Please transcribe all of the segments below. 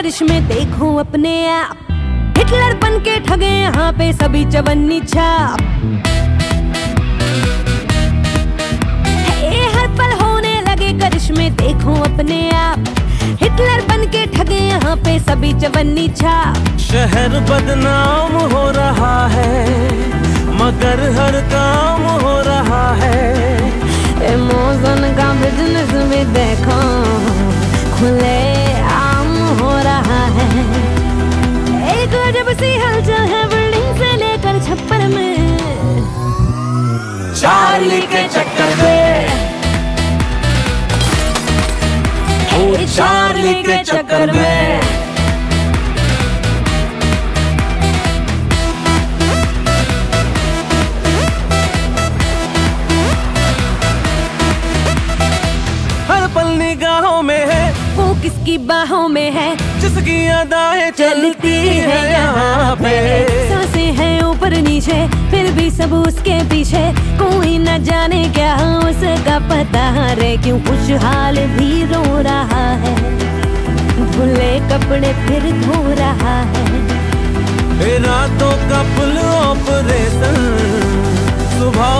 करिश्मे देखो अपने आप। हिटलर बन के ठगे यहाँ पे सभी चवन्नी छाप। हर पल होने लगे करिश्मे देखो अपने आप। हिटलर बन के ठगे यहाँ पे सभी चवन्नी छाप। शहर बदनाम हो रहा है मगर हर काम हो रहा है। इमोशन का बिज़नेस भी देखो खुले चार्ली के चक्कर में। ओ चार्ली के चक्कर में। हर पल निगाहों में है। वो किसकी बाहों में है? जिसकी अदाएँ चलती है यहाँ पे। साँसें हैं ऊपर नीचे फिर भी सब उसके पीछे। जाने क्या उसका पता रे क्यों खुशहाल भी रो रहा है? धुले कपड़े फिर धो रहा है। रातों का फुल ऑपरेशन सुबह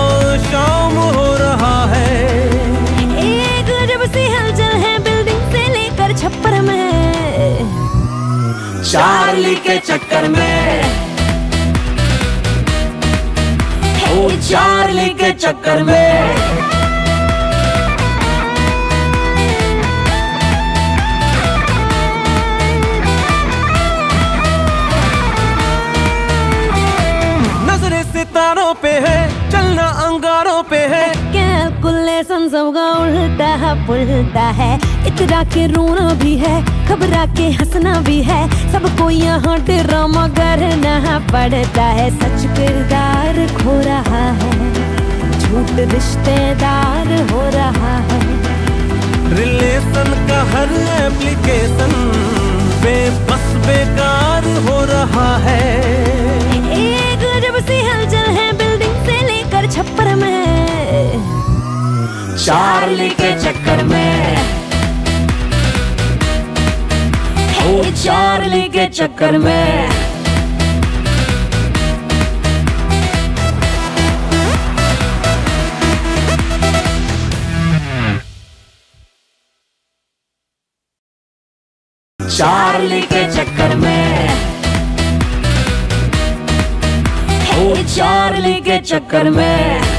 शाम हो रहा है। एक जब सी हलचल है बिल्डिंग से लेकर छप्पर में। चार्ली के चक्कर में चार्ली के चक्कर में। नजरे सितारों पे है, चलना अंगारों पे है। कैलकुलेशन सबका उल्टा पुलटा है? इतरा के रोना भी है, घबरा के हंसना भी है। सबको यहाँ ड्रामा करना पड़ता है सच किरदार खो रहा है। झूठ रिश्तेदार हो रहा है। रिलेशन का हर एप्लीकेशन बेबस बेकार हो रहा है। एक जब सी हलचल है बिल्डिंग से लेकर छप्पर में। चार्ली के चक्कर में। ओ चार्ली के चक्कर में। चार्ली के चक्कर में। हे चार्ली के चक्कर में।